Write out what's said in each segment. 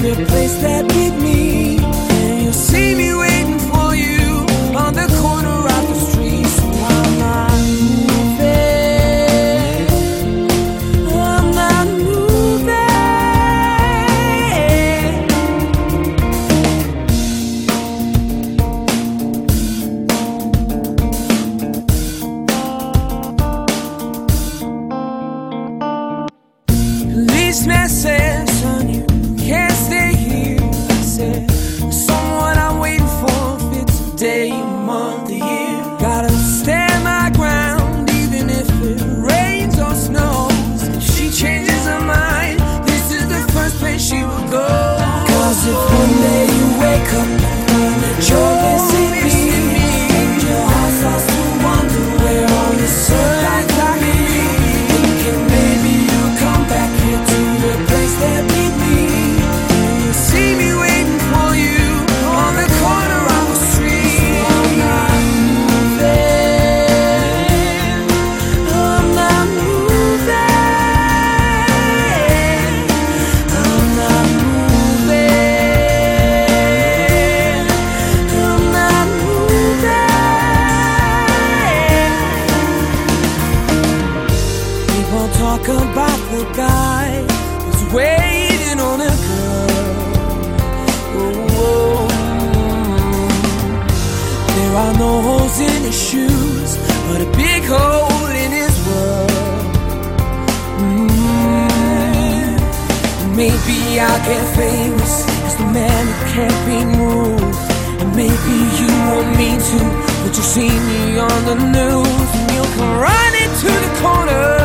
The place that beat me, Cause if one day talk about the guy who's waiting on a girl. There are no holes in his shoes, but a big hole in his world. Mm. Maybe I'll get famous as the man who can't be moved. And maybe you want me to, but you see me on the news and you'll come running to the corner.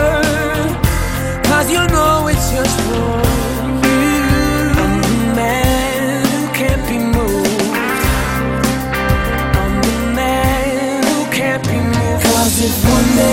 Cause you know it's just for you. I'm the man who can't be moved. I'm the man who can't be moved. Cause if one day.